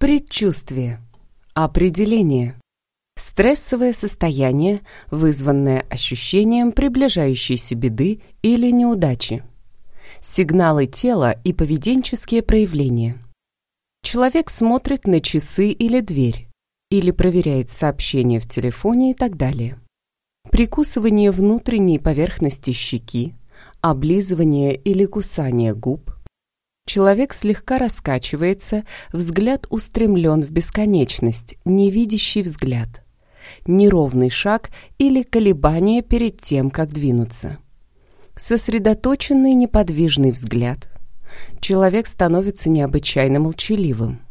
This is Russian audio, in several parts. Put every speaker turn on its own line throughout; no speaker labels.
Предчувствие. Определение. Стрессовое состояние, вызванное ощущением приближающейся беды или неудачи. Сигналы тела и поведенческие проявления. Человек смотрит на часы или дверь, или проверяет сообщения в телефоне и так далее. Прикусывание внутренней поверхности щеки, облизывание или кусание губ. Человек слегка раскачивается, взгляд устремлен в бесконечность, невидящий взгляд. Неровный шаг или колебание перед тем, как двинуться. Сосредоточенный неподвижный взгляд. Человек становится необычайно молчаливым.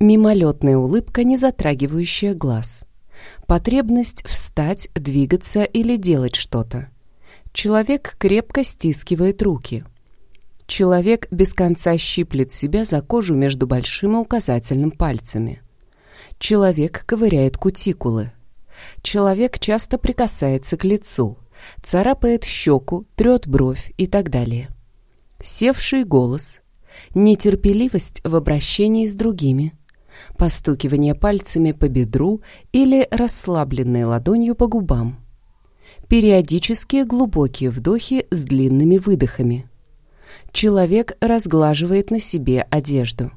Мимолетная улыбка, не затрагивающая глаз. Потребность встать, двигаться или делать что-то. Человек крепко стискивает руки. Человек без конца щиплет себя за кожу между большим и указательным пальцами. Человек ковыряет кутикулы. Человек часто прикасается к лицу, царапает щеку, трет бровь и так далее. Севший голос, нетерпеливость в обращении с другими, постукивание пальцами по бедру или расслабленной ладонью по губам периодические глубокие вдохи с длинными выдохами. Человек разглаживает на себе одежду.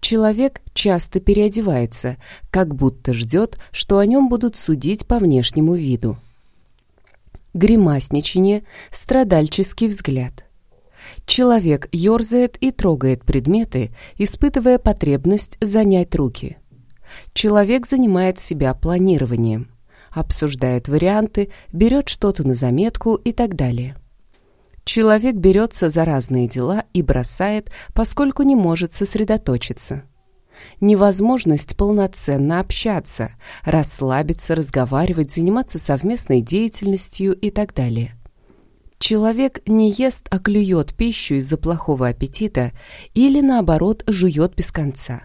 Человек часто переодевается, как будто ждет, что о нем будут судить по внешнему виду. Гримасничание, страдальческий взгляд. Человек ерзает и трогает предметы, испытывая потребность занять руки. Человек занимает себя планированием обсуждает варианты, берет что-то на заметку и так далее. Человек берется за разные дела и бросает, поскольку не может сосредоточиться. Невозможность полноценно общаться, расслабиться, разговаривать, заниматься совместной деятельностью и так далее. Человек не ест, а клюет пищу из-за плохого аппетита или, наоборот, жует без конца.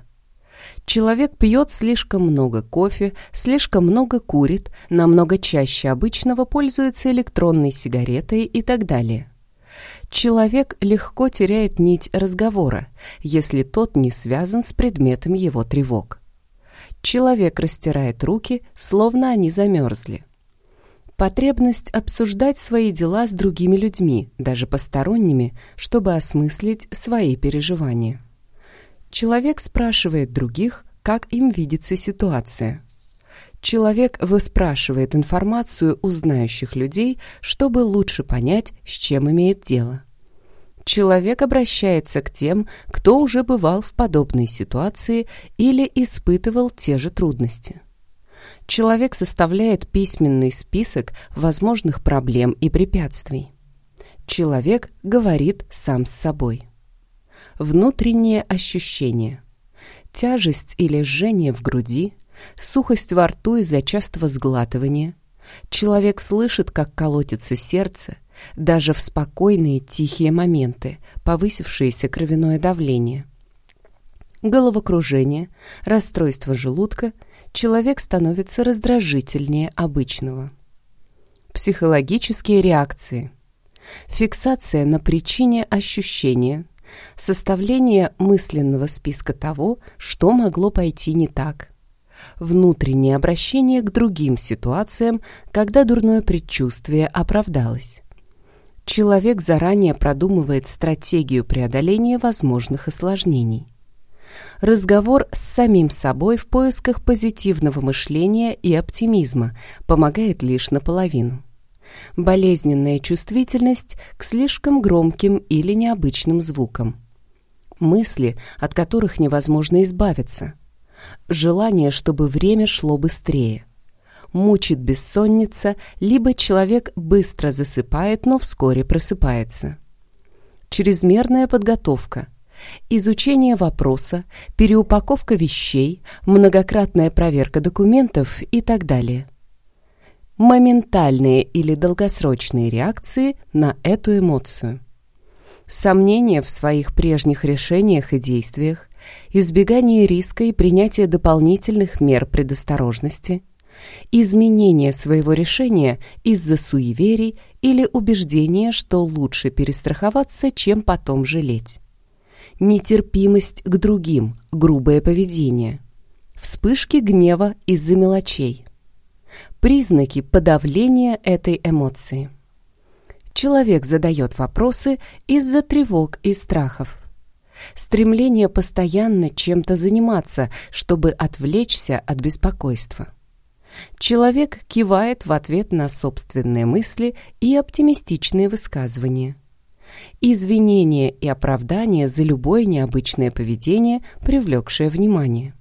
Человек пьет слишком много кофе, слишком много курит, намного чаще обычного пользуется электронной сигаретой и так далее. Человек легко теряет нить разговора, если тот не связан с предметом его тревог. Человек растирает руки, словно они замерзли. Потребность обсуждать свои дела с другими людьми, даже посторонними, чтобы осмыслить свои переживания. Человек спрашивает других, как им видится ситуация. Человек выспрашивает информацию у знающих людей, чтобы лучше понять, с чем имеет дело. Человек обращается к тем, кто уже бывал в подобной ситуации или испытывал те же трудности. Человек составляет письменный список возможных проблем и препятствий. Человек говорит сам с собой. Внутренние ощущения. Тяжесть или жжение в груди, сухость во рту из-за частого сглатывания. Человек слышит, как колотится сердце, даже в спокойные тихие моменты, повысившееся кровяное давление. Головокружение, расстройство желудка, человек становится раздражительнее обычного. Психологические реакции. Фиксация на причине ощущения, составление мысленного списка того, что могло пойти не так, внутреннее обращение к другим ситуациям, когда дурное предчувствие оправдалось. Человек заранее продумывает стратегию преодоления возможных осложнений. Разговор с самим собой в поисках позитивного мышления и оптимизма помогает лишь наполовину болезненная чувствительность к слишком громким или необычным звукам. Мысли, от которых невозможно избавиться. Желание, чтобы время шло быстрее. Мучит бессонница, либо человек быстро засыпает, но вскоре просыпается. Чрезмерная подготовка – изучение вопроса, переупаковка вещей, многократная проверка документов и так далее моментальные или долгосрочные реакции на эту эмоцию. Сомнения в своих прежних решениях и действиях, избегание риска и принятие дополнительных мер предосторожности, изменение своего решения из-за суеверий или убеждения, что лучше перестраховаться, чем потом жалеть. нетерпимость к другим, грубое поведение, вспышки гнева из-за мелочей. Признаки подавления этой эмоции. Человек задает вопросы из-за тревог и страхов. Стремление постоянно чем-то заниматься, чтобы отвлечься от беспокойства. Человек кивает в ответ на собственные мысли и оптимистичные высказывания. Извинения и оправдания за любое необычное поведение, привлекшее внимание.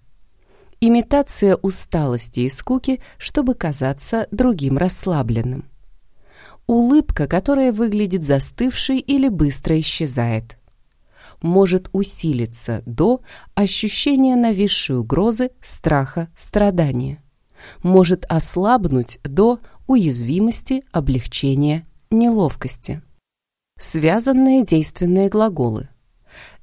Имитация усталости и скуки, чтобы казаться другим расслабленным. Улыбка, которая выглядит застывшей или быстро исчезает. Может усилиться до ощущения нависшей угрозы, страха, страдания может ослабнуть до уязвимости, облегчения, неловкости. Связанные действенные глаголы.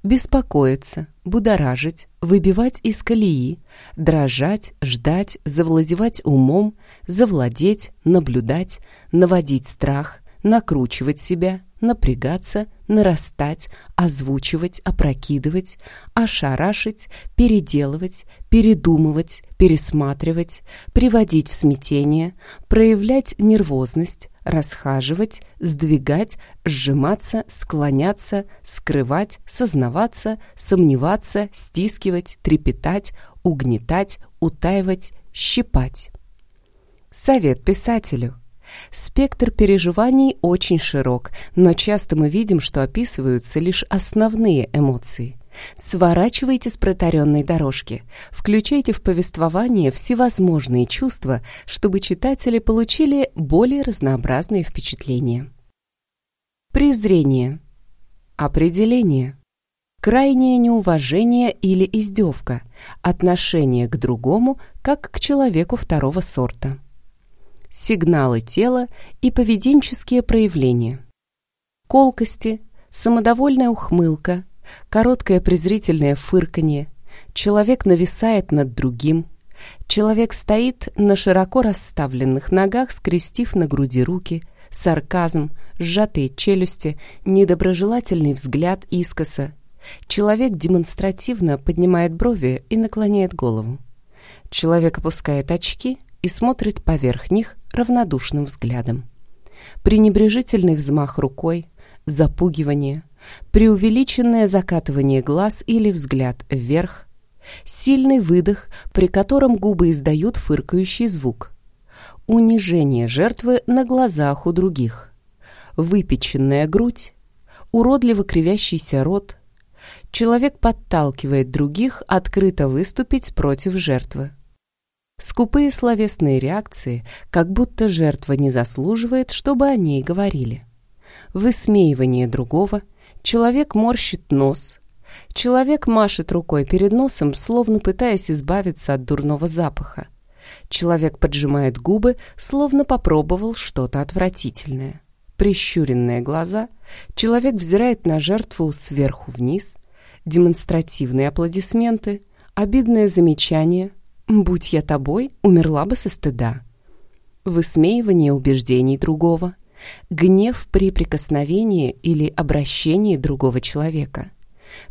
Беспокоиться, будоражить, выбивать из колеи, дрожать, ждать, завладевать умом, завладеть, наблюдать, наводить страх, накручивать себя, напрягаться, нарастать, озвучивать, опрокидывать, ошарашить, переделывать, передумывать, пересматривать, приводить в смятение, проявлять нервозность, расхаживать, сдвигать, сжиматься, склоняться, скрывать, сознаваться, сомневаться, стискивать, трепетать, угнетать, утаивать, щипать. Совет писателю – Спектр переживаний очень широк, но часто мы видим, что описываются лишь основные эмоции. Сворачивайте с протаренной дорожки, включайте в повествование всевозможные чувства, чтобы читатели получили более разнообразные впечатления. Презрение. Определение. Крайнее неуважение или издевка, отношение к другому как к человеку второго сорта сигналы тела и поведенческие проявления. Колкости, самодовольная ухмылка, короткое презрительное фырканье, человек нависает над другим, человек стоит на широко расставленных ногах, скрестив на груди руки, сарказм, сжатые челюсти, недоброжелательный взгляд искоса. Человек демонстративно поднимает брови и наклоняет голову. Человек опускает очки и смотрит поверх них равнодушным взглядом. Пренебрежительный взмах рукой, запугивание, преувеличенное закатывание глаз или взгляд вверх, сильный выдох, при котором губы издают фыркающий звук, унижение жертвы на глазах у других, выпеченная грудь, уродливо кривящийся рот, человек подталкивает других открыто выступить против жертвы. Скупые словесные реакции, как будто жертва не заслуживает, чтобы о ней говорили. Высмеивание другого, человек морщит нос, человек машет рукой перед носом, словно пытаясь избавиться от дурного запаха. Человек поджимает губы, словно попробовал что-то отвратительное. Прищуренные глаза, человек взирает на жертву сверху вниз, демонстративные аплодисменты, обидное замечание, «Будь я тобой, умерла бы со стыда». Высмеивание убеждений другого, гнев при прикосновении или обращении другого человека,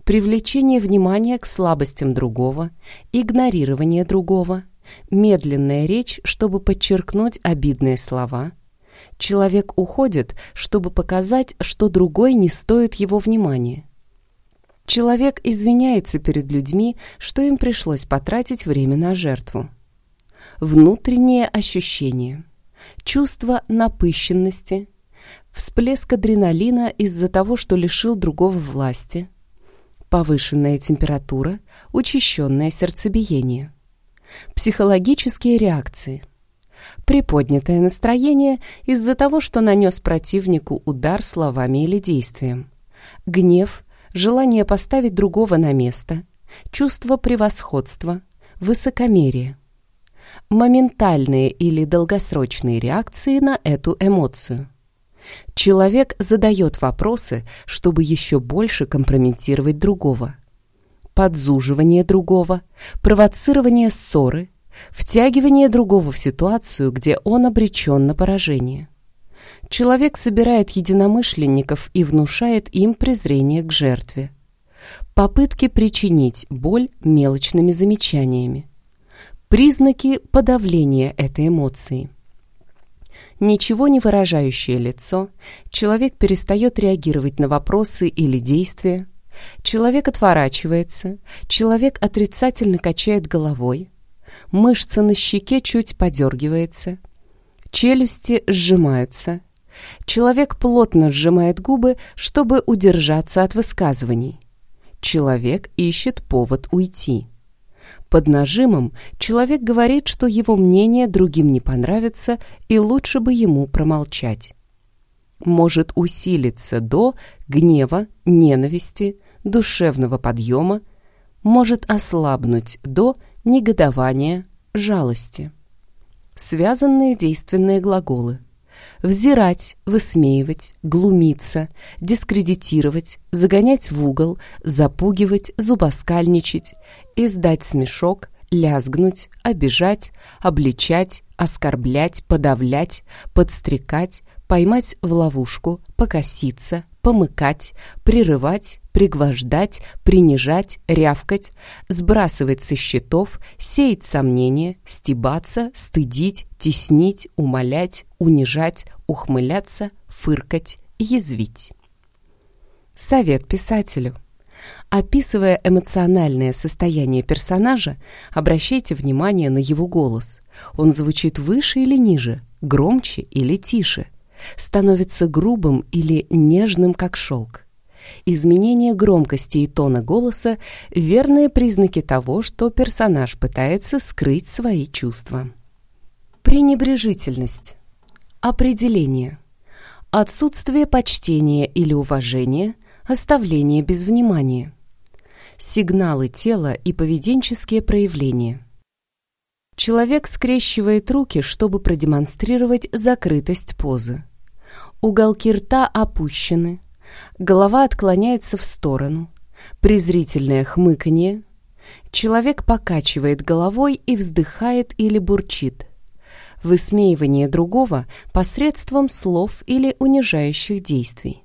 привлечение внимания к слабостям другого, игнорирование другого, медленная речь, чтобы подчеркнуть обидные слова. Человек уходит, чтобы показать, что другой не стоит его внимания. Человек извиняется перед людьми, что им пришлось потратить время на жертву. Внутреннее ощущение, чувство напыщенности, всплеск адреналина из-за того, что лишил другого власти, повышенная температура, учащенное сердцебиение, психологические реакции, приподнятое настроение из-за того, что нанес противнику удар словами или действием, гнев – желание поставить другого на место, чувство превосходства, высокомерие. Моментальные или долгосрочные реакции на эту эмоцию. Человек задает вопросы, чтобы еще больше компрометировать другого. Подзуживание другого, провоцирование ссоры, втягивание другого в ситуацию, где он обречен на поражение. Человек собирает единомышленников и внушает им презрение к жертве. Попытки причинить боль мелочными замечаниями. Признаки подавления этой эмоции. Ничего не выражающее лицо, человек перестает реагировать на вопросы или действия, человек отворачивается, человек отрицательно качает головой, мышца на щеке чуть подергивается, челюсти сжимаются, человек плотно сжимает губы, чтобы удержаться от высказываний, человек ищет повод уйти. Под нажимом человек говорит, что его мнение другим не понравится и лучше бы ему промолчать. Может усилиться до гнева, ненависти, душевного подъема, может ослабнуть до негодования, жалости. Связанные действенные глаголы взирать, высмеивать, глумиться, дискредитировать, загонять в угол, запугивать, зубоскальничать, издать смешок, лязгнуть, обижать, обличать, оскорблять, подавлять, подстрекать, поймать в ловушку, покоситься, помыкать, прерывать, пригвождать, принижать, рявкать, сбрасывать со счетов, сеять сомнения, стебаться, стыдить, теснить, умолять, унижать, ухмыляться, фыркать, язвить. Совет писателю. Описывая эмоциональное состояние персонажа, обращайте внимание на его голос. Он звучит выше или ниже, громче или тише – становится грубым или нежным, как шелк. Изменение громкости и тона голоса – верные признаки того, что персонаж пытается скрыть свои чувства. Пренебрежительность. Определение. Отсутствие почтения или уважения, оставление без внимания. Сигналы тела и поведенческие проявления. Человек скрещивает руки, чтобы продемонстрировать закрытость позы. Уголки рта опущены, голова отклоняется в сторону, презрительное хмыканье. Человек покачивает головой и вздыхает или бурчит. Высмеивание другого посредством слов или унижающих действий.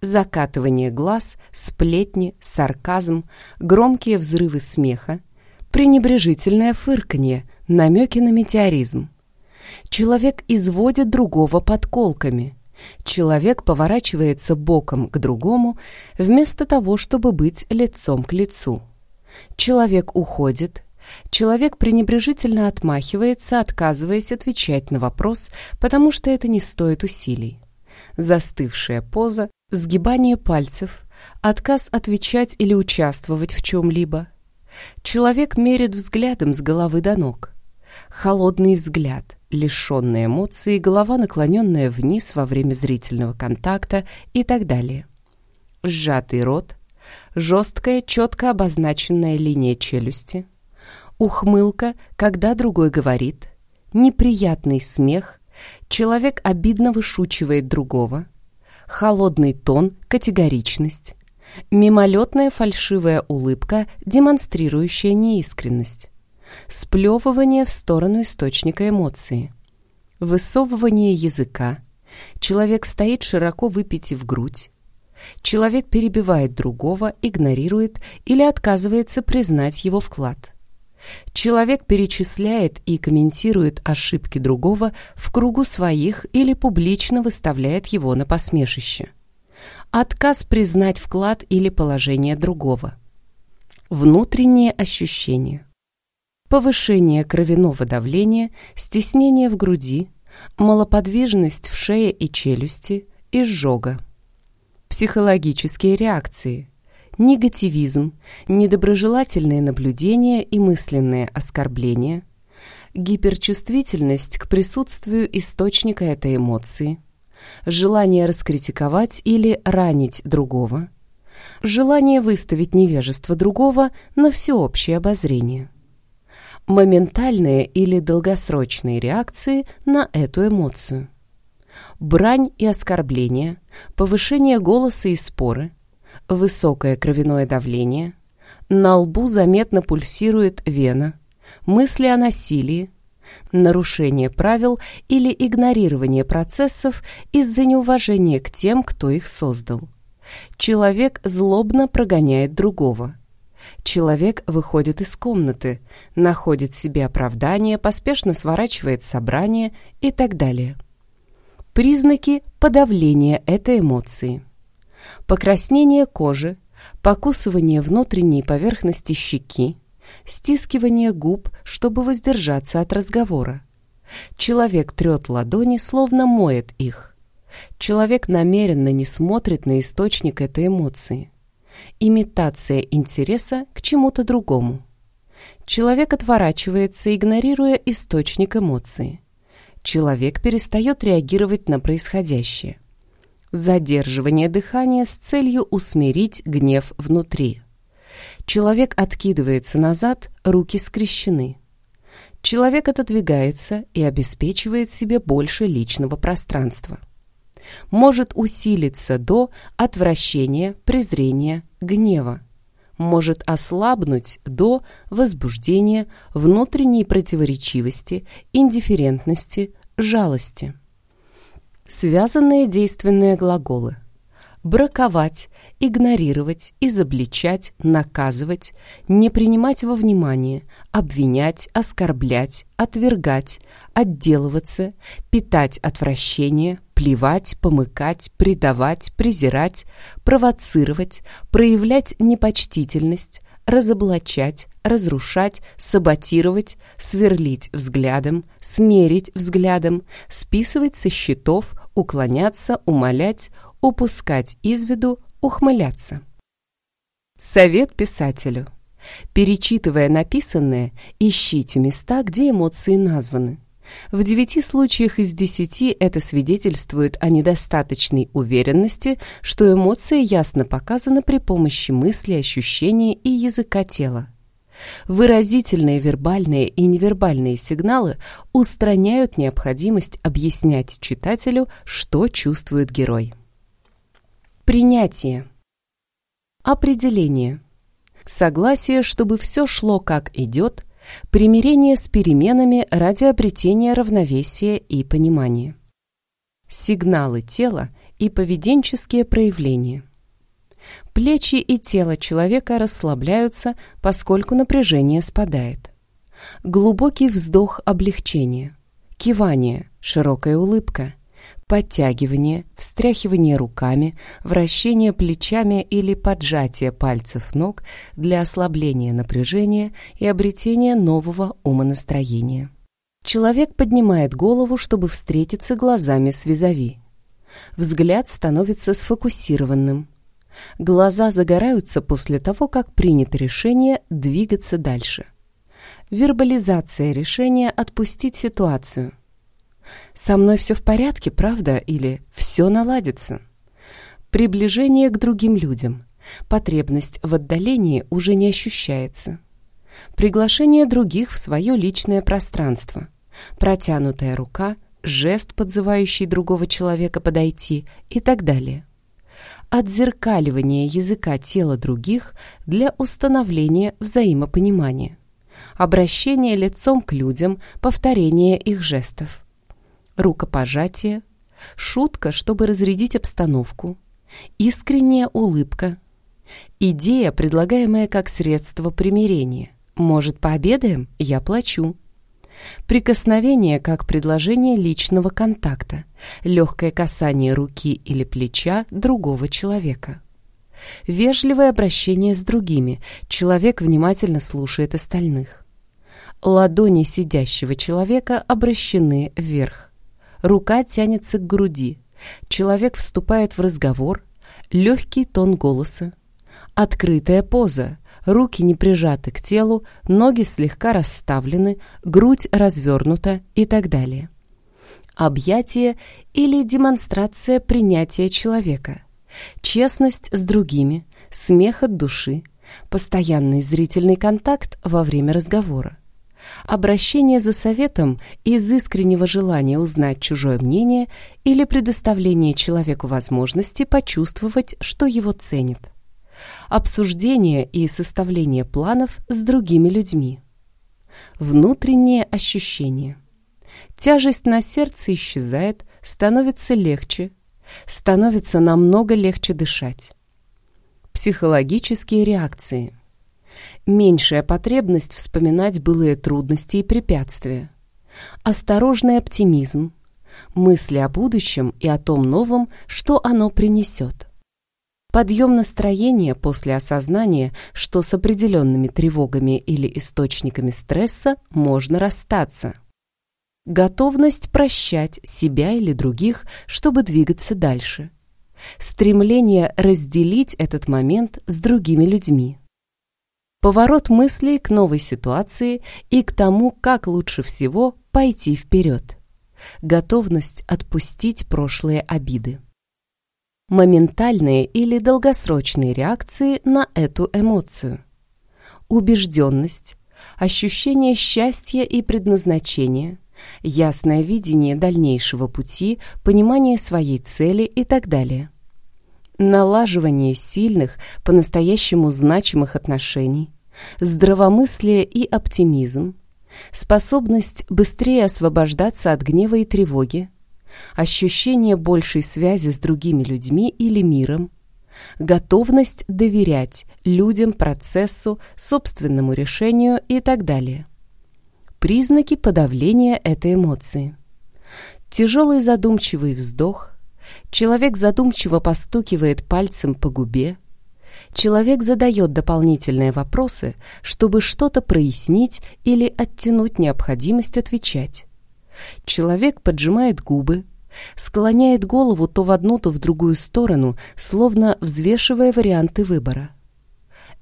Закатывание глаз, сплетни, сарказм, громкие взрывы смеха, пренебрежительное фырканье, намеки на метеоризм. Человек изводит другого подколками. Человек поворачивается боком к другому, вместо того, чтобы быть лицом к лицу. Человек уходит. Человек пренебрежительно отмахивается, отказываясь отвечать на вопрос, потому что это не стоит усилий. Застывшая поза, сгибание пальцев, отказ отвечать или участвовать в чем-либо. Человек мерит взглядом с головы до ног. Холодный взгляд, лишенная эмоций, голова наклоненная вниз во время зрительного контакта и так далее. Сжатый рот, жесткая, четко обозначенная линия челюсти, ухмылка, когда другой говорит, неприятный смех, человек обидно вышучивает другого, холодный тон, категоричность, мимолетная фальшивая улыбка, демонстрирующая неискренность сплевывание в сторону источника эмоции, высовывание языка, человек стоит широко выпитив грудь, человек перебивает другого, игнорирует или отказывается признать его вклад. Человек перечисляет и комментирует ошибки другого в кругу своих или публично выставляет его на посмешище. Отказ признать вклад или положение другого. Внутренние ощущения повышение кровяного давления, стеснение в груди, малоподвижность в шее и челюсти, изжога. Психологические реакции. Негативизм, недоброжелательные наблюдения и мысленные оскорбления, гиперчувствительность к присутствию источника этой эмоции, желание раскритиковать или ранить другого, желание выставить невежество другого на всеобщее обозрение моментальные или долгосрочные реакции на эту эмоцию. Брань и оскорбления, повышение голоса и споры, высокое кровяное давление, на лбу заметно пульсирует вена, мысли о насилии, нарушение правил или игнорирование процессов из-за неуважения к тем, кто их создал, Человек злобно прогоняет другого. Человек выходит из комнаты, находит себе оправдание, поспешно сворачивает собрание и так далее. Признаки подавления этой эмоции. Покраснение кожи, покусывание внутренней поверхности щеки, стискивание губ, чтобы воздержаться от разговора. Человек трет ладони, словно моет их. Человек намеренно не смотрит на источник этой эмоции. Имитация интереса к чему-то другому. Человек отворачивается, игнорируя источник эмоции. Человек перестает реагировать на происходящее. Задерживание дыхания с целью усмирить гнев внутри. Человек откидывается назад, руки скрещены. Человек отодвигается и обеспечивает себе больше личного пространства. Может усилиться до отвращения, презрения, гнева. Может ослабнуть до возбуждения, внутренней противоречивости, индифферентности, жалости. Связанные действенные глаголы. Браковать, игнорировать, изобличать, наказывать, не принимать во внимание, обвинять, оскорблять, отвергать, отделываться, питать отвращение, плевать, помыкать, предавать, презирать, провоцировать, проявлять непочтительность, разоблачать, разрушать, саботировать, сверлить взглядом, смерить взглядом, списывать со счетов, уклоняться, умолять, упускать из виду, ухмыляться. Совет писателю. Перечитывая написанное, ищите места, где эмоции названы. В девяти случаях из десяти это свидетельствует о недостаточной уверенности, что эмоция ясно показана при помощи мысли, ощущений и языка тела. Выразительные вербальные и невербальные сигналы устраняют необходимость объяснять читателю, что чувствует герой. Принятие. Определение. Согласие, чтобы все шло как идет, примирение с переменами ради обретения равновесия и понимания. Сигналы тела и поведенческие проявления. Плечи и тело человека расслабляются, поскольку напряжение спадает. Глубокий вздох облегчения. Кивание, широкая улыбка. Подтягивание, встряхивание руками, вращение плечами или поджатие пальцев ног для ослабления напряжения и обретения нового умонастроения. Человек поднимает голову, чтобы встретиться глазами с визави. Взгляд становится сфокусированным. Глаза загораются после того, как принято решение двигаться дальше. Вербализация решения отпустить ситуацию. «Со мной все в порядке, правда?» или «все наладится». Приближение к другим людям. Потребность в отдалении уже не ощущается. Приглашение других в свое личное пространство. Протянутая рука, жест, подзывающий другого человека подойти и так далее отзеркаливание языка тела других для установления взаимопонимания, обращение лицом к людям, повторение их жестов, рукопожатие, шутка, чтобы разрядить обстановку, искренняя улыбка, идея, предлагаемая как средство примирения. Может, пообедаем? Я плачу. Прикосновение как предложение личного контакта, легкое касание руки или плеча другого человека. Вежливое обращение с другими, человек внимательно слушает остальных. Ладони сидящего человека обращены вверх. Рука тянется к груди. Человек вступает в разговор, легкий тон голоса. Открытая поза, руки не прижаты к телу, ноги слегка расставлены, грудь развернута и так далее. Объятие или демонстрация принятия человека. Честность с другими, смех от души, постоянный зрительный контакт во время разговора. Обращение за советом из искреннего желания узнать чужое мнение или предоставление человеку возможности почувствовать, что его ценят обсуждение и составление планов с другими людьми. Внутренние ощущения. Тяжесть на сердце исчезает, становится легче, становится намного легче дышать. Психологические реакции. Меньшая потребность вспоминать былые трудности и препятствия. Осторожный оптимизм. Мысли о будущем и о том новом, что оно принесет. Подъем настроения после осознания, что с определенными тревогами или источниками стресса можно расстаться. Готовность прощать себя или других, чтобы двигаться дальше. Стремление разделить этот момент с другими людьми. Поворот мыслей к новой ситуации и к тому, как лучше всего пойти вперед. Готовность отпустить прошлые обиды моментальные или долгосрочные реакции на эту эмоцию. Убежденность, ощущение счастья и предназначения, ясное видение дальнейшего пути, понимание своей цели и так далее. Налаживание сильных, по-настоящему значимых отношений, здравомыслие и оптимизм, способность быстрее освобождаться от гнева и тревоги, ощущение большей связи с другими людьми или миром, готовность доверять людям, процессу, собственному решению и так далее. Признаки подавления этой эмоции. Тяжелый задумчивый вздох, человек задумчиво постукивает пальцем по губе, человек задает дополнительные вопросы, чтобы что-то прояснить или оттянуть необходимость отвечать. Человек поджимает губы, склоняет голову то в одну, то в другую сторону, словно взвешивая варианты выбора.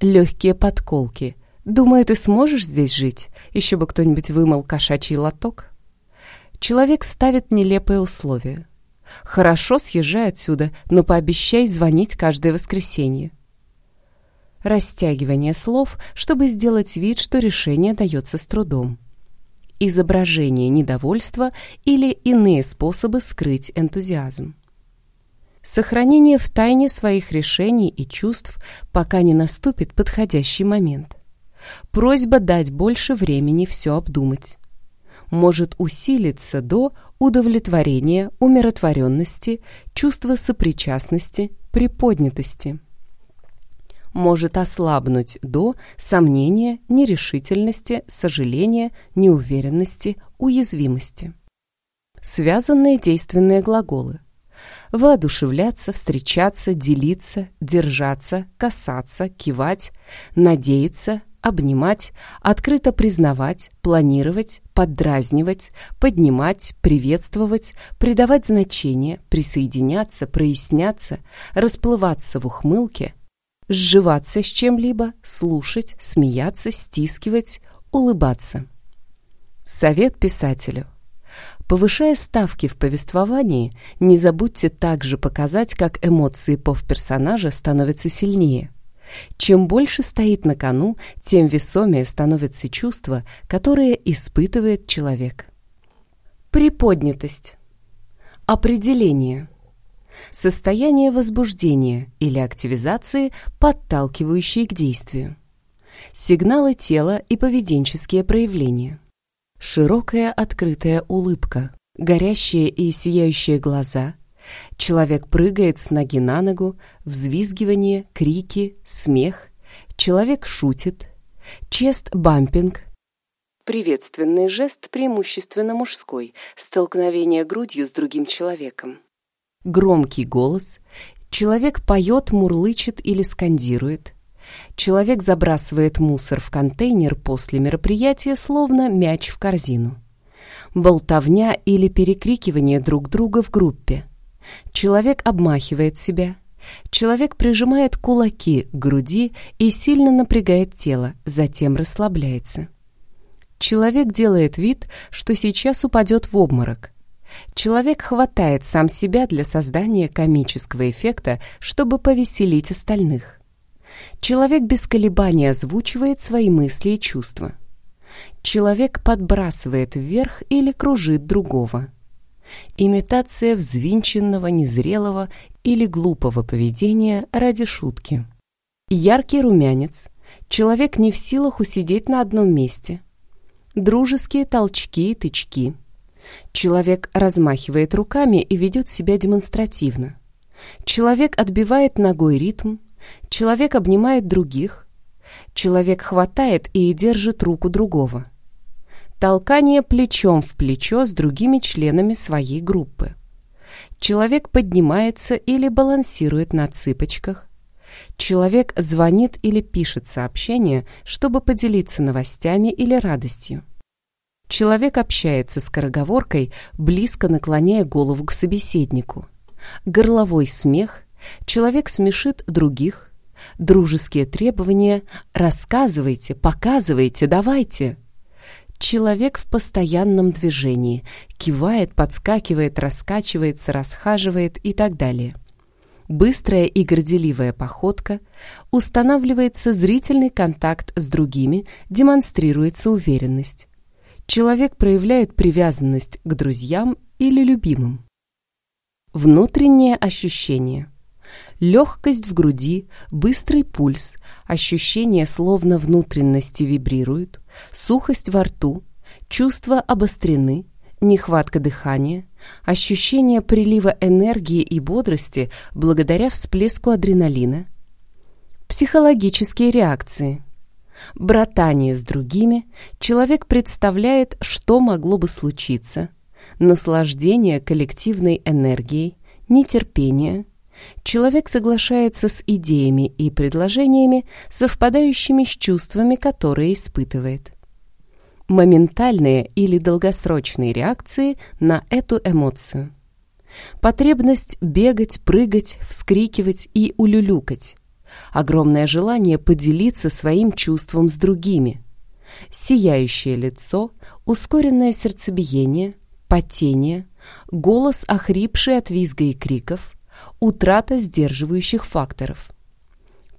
Легкие подколки. «Думаю, ты сможешь здесь жить? Еще бы кто-нибудь вымыл кошачий лоток?» Человек ставит нелепые условия. «Хорошо, съезжай отсюда, но пообещай звонить каждое воскресенье». Растягивание слов, чтобы сделать вид, что решение дается с трудом изображение недовольства или иные способы скрыть энтузиазм. Сохранение в тайне своих решений и чувств, пока не наступит подходящий момент. Просьба дать больше времени все обдумать. Может усилиться до удовлетворения, умиротворенности, чувства сопричастности, приподнятости может ослабнуть до сомнения, нерешительности, сожаления, неуверенности, уязвимости. Связанные действенные глаголы. Воодушевляться, встречаться, делиться, держаться, касаться, кивать, надеяться, обнимать, открыто признавать, планировать, поддразнивать, поднимать, приветствовать, придавать значение, присоединяться, проясняться, расплываться в ухмылке – сживаться с чем-либо, слушать, смеяться, стискивать, улыбаться. Совет писателю. Повышая ставки в повествовании, не забудьте также показать, как эмоции пов-персонажа становятся сильнее. Чем больше стоит на кону, тем весомее становятся чувства, которые испытывает человек. Приподнятость. Определение – состояние возбуждения или активизации, подталкивающие к действию. Сигналы тела и поведенческие проявления. Широкая открытая улыбка, горящие и сияющие глаза. Человек прыгает с ноги на ногу, взвизгивание, крики, смех. Человек шутит. Chest-bumping, Приветственный жест преимущественно мужской, столкновение грудью с другим человеком громкий голос, человек поет, мурлычет или скандирует. Человек забрасывает мусор в контейнер после мероприятия, словно мяч в корзину. Болтовня или перекрикивание друг друга в группе. Человек обмахивает себя. Человек прижимает кулаки к груди и сильно напрягает тело, затем расслабляется. Человек делает вид, что сейчас упадет в обморок. Человек хватает сам себя для создания комического эффекта, чтобы повеселить остальных. Человек без колебаний озвучивает свои мысли и чувства. Человек подбрасывает вверх или кружит другого. Имитация взвинченного, незрелого или глупого поведения ради шутки. Яркий румянец. Человек не в силах усидеть на одном месте. Дружеские толчки и тычки – Человек размахивает руками и ведет себя демонстративно. Человек отбивает ногой ритм. Человек обнимает других. Человек хватает и держит руку другого. Толкание плечом в плечо с другими членами своей группы. Человек поднимается или балансирует на цыпочках. Человек звонит или пишет сообщение, чтобы поделиться новостями или радостью. Человек общается скороговоркой, близко наклоняя голову к собеседнику. Горловой смех. Человек смешит других. Дружеские требования «рассказывайте», «показывайте», «давайте». Человек в постоянном движении, кивает, подскакивает, раскачивается, расхаживает и так далее. Быстрая и горделивая походка, устанавливается зрительный контакт с другими, демонстрируется уверенность. Человек проявляет привязанность к друзьям или любимым. Внутреннее ощущение. Легкость в груди, быстрый пульс, ощущение, словно внутренности вибрируют, сухость во рту, чувства обострены, нехватка дыхания, ощущение прилива энергии и бодрости благодаря всплеску адреналина, психологические реакции. Братание с другими, человек представляет, что могло бы случиться, наслаждение коллективной энергией, нетерпение. Человек соглашается с идеями и предложениями, совпадающими с чувствами, которые испытывает. Моментальные или долгосрочные реакции на эту эмоцию. Потребность бегать, прыгать, вскрикивать и улюлюкать огромное желание поделиться своим чувством с другими. Сияющее лицо, ускоренное сердцебиение, потение, голос, охрипший от визга и криков, утрата сдерживающих факторов.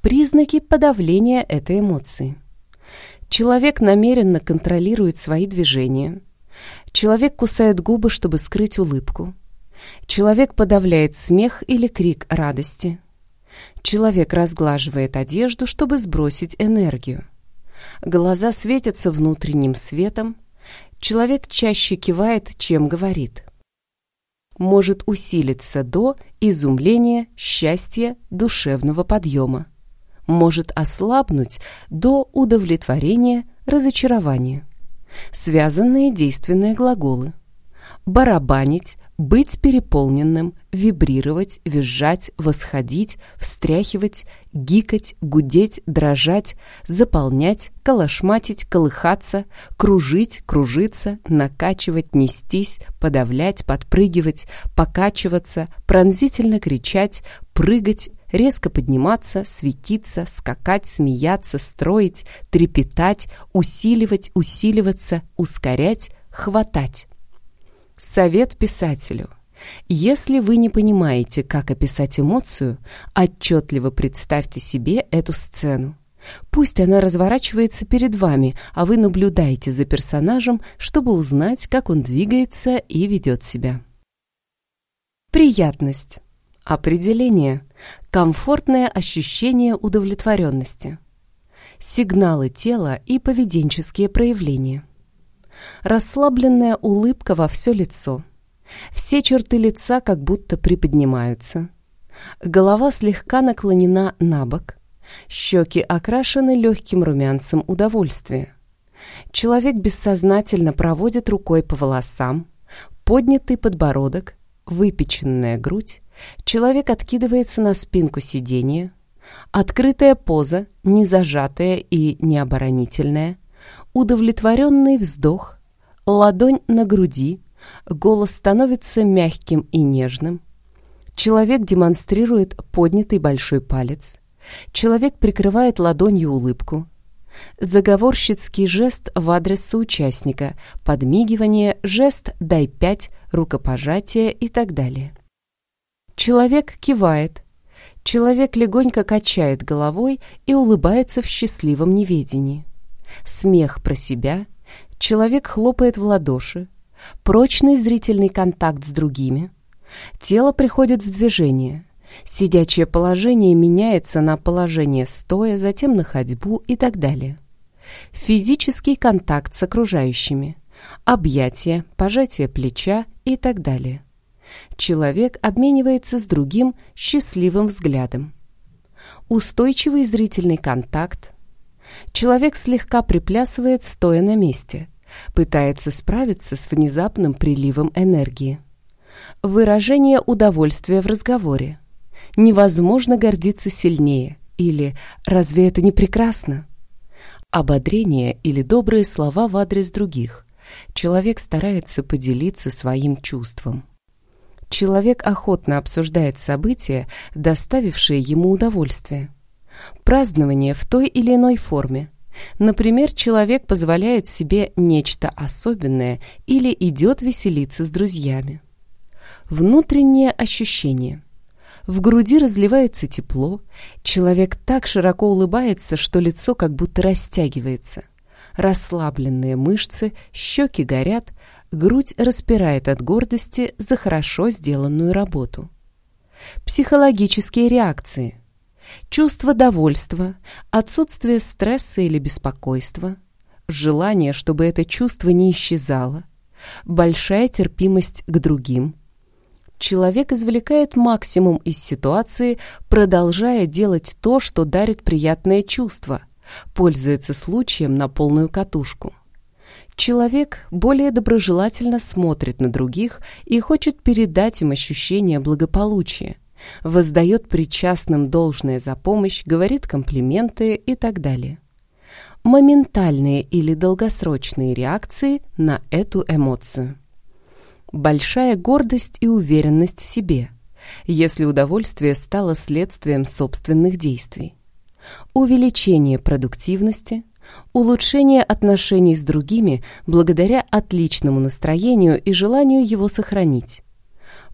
Признаки подавления этой эмоции. Человек намеренно контролирует свои движения. Человек кусает губы, чтобы скрыть улыбку. Человек подавляет смех или крик радости. Человек разглаживает одежду, чтобы сбросить энергию. Глаза светятся внутренним светом. Человек чаще кивает, чем говорит. Может усилиться до изумления, счастья, душевного подъема. Может ослабнуть до удовлетворения, разочарования. Связанные действенные глаголы. Барабанить, быть переполненным, вибрировать, визжать, восходить, встряхивать, гикать, гудеть, дрожать, заполнять, колошматить, колыхаться, кружить, кружиться, накачивать, нестись, подавлять, подпрыгивать, покачиваться, пронзительно кричать, прыгать, резко подниматься, светиться, скакать, смеяться, строить, трепетать, усиливать, усиливаться, ускорять, хватать. Совет писателю. Если вы не понимаете, как описать эмоцию, отчетливо представьте себе эту сцену. Пусть она разворачивается перед вами, а вы наблюдаете за персонажем, чтобы узнать, как он двигается и ведет себя. Приятность. Определение. Комфортное ощущение удовлетворенности. Сигналы тела и поведенческие проявления расслабленная улыбка во все лицо. Все черты лица как будто приподнимаются. Голова слегка наклонена на бок. Щеки окрашены легким румянцем удовольствия. Человек бессознательно проводит рукой по волосам. Поднятый подбородок, выпеченная грудь. Человек откидывается на спинку сиденья. Открытая поза, не зажатая и не оборонительная удовлетворенный вздох, ладонь на груди, голос становится мягким и нежным. Человек демонстрирует поднятый большой палец. Человек прикрывает ладонью улыбку. Заговорщицкий жест в адрес соучастника, подмигивание, жест «дай пять», рукопожатие и так далее. Человек кивает. Человек легонько качает головой и улыбается в счастливом неведении смех про себя, человек хлопает в ладоши, прочный зрительный контакт с другими, тело приходит в движение, сидячее положение меняется на положение стоя, затем на ходьбу и так далее. Физический контакт с окружающими, объятие, пожатие плеча и так далее. Человек обменивается с другим счастливым взглядом. устойчивый зрительный контакт. Человек слегка приплясывает, стоя на месте, пытается справиться с внезапным приливом энергии. Выражение удовольствия в разговоре. Невозможно гордиться сильнее. Или «разве это не прекрасно?» Ободрение или добрые слова в адрес других. Человек старается поделиться своим чувством. Человек охотно обсуждает события, доставившие ему удовольствие. Празднование в той или иной форме. Например, человек позволяет себе нечто особенное или идет веселиться с друзьями. Внутреннее ощущение. В груди разливается тепло, человек так широко улыбается, что лицо как будто растягивается. Расслабленные мышцы, щеки горят, грудь распирает от гордости за хорошо сделанную работу. Психологические реакции. Чувство довольства, отсутствие стресса или беспокойства, желание, чтобы это чувство не исчезало, большая терпимость к другим – человек извлекает максимум из ситуации, продолжая делать то, что дарит приятное чувство, пользуется случаем на полную катушку. Человек более доброжелательно смотрит на других и хочет передать им ощущение благополучия, воздает причастным должное за помощь, говорит комплименты и так далее. Моментальные или долгосрочные реакции на эту эмоцию большая гордость и уверенность в себе, если удовольствие стало следствием собственных действий. Увеличение продуктивности, улучшение отношений с другими благодаря отличному настроению и желанию его сохранить.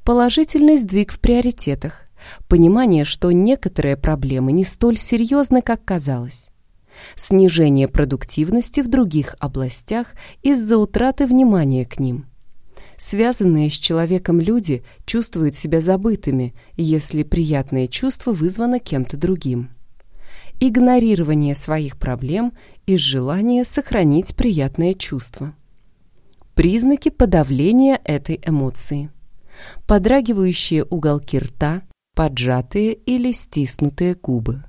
Положительный сдвиг в приоритетах, понимание, что некоторые проблемы не столь серьезны, как казалось. Снижение продуктивности в других областях из-за утраты внимания к ним – Связанные с человеком люди чувствуют себя забытыми, если приятное чувство вызвано кем-то другим. Игнорирование своих проблем из желания сохранить приятное чувство. Признаки подавления этой эмоции. Подрагивающие уголки рта, поджатые или стиснутые губы.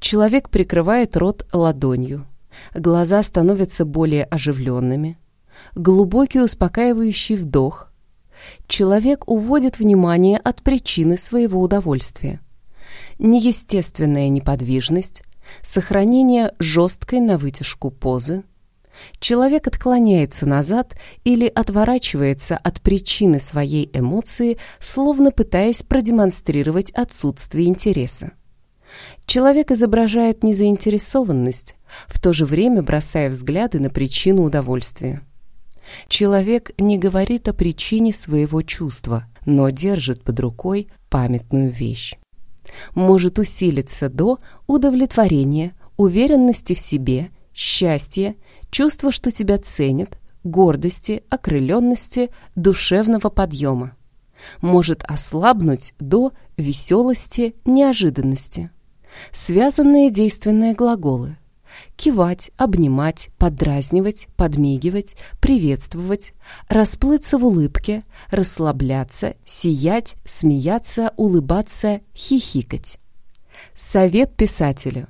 Человек прикрывает рот ладонью. Глаза становятся более оживленными глубокий успокаивающий вдох. Человек уводит внимание от причины своего удовольствия. Неестественная неподвижность, сохранение жесткой на вытяжку позы. Человек отклоняется назад или отворачивается от причины своей эмоции, словно пытаясь продемонстрировать отсутствие интереса. Человек изображает незаинтересованность, в то же время бросая взгляды на причину удовольствия. Человек не говорит о причине своего чувства, но держит под рукой памятную вещь. Может усилиться до удовлетворения, уверенности в себе, счастья, чувства, что тебя ценят, гордости, окрыленности, душевного подъема. Может ослабнуть до веселости, неожиданности. Связанные действенные глаголы – кивать, обнимать, подразнивать, подмигивать, приветствовать, расплыться в улыбке, расслабляться, сиять, смеяться, улыбаться, хихикать. Совет писателю.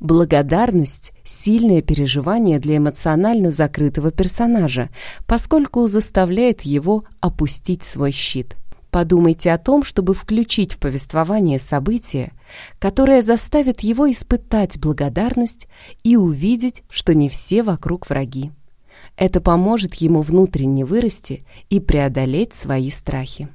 Благодарность – сильное переживание для эмоционально закрытого персонажа, поскольку заставляет его опустить свой щит – Подумайте о том, чтобы включить в повествование события, которое заставит его испытать благодарность и увидеть, что не все вокруг враги. Это поможет ему внутренне вырасти и преодолеть свои страхи.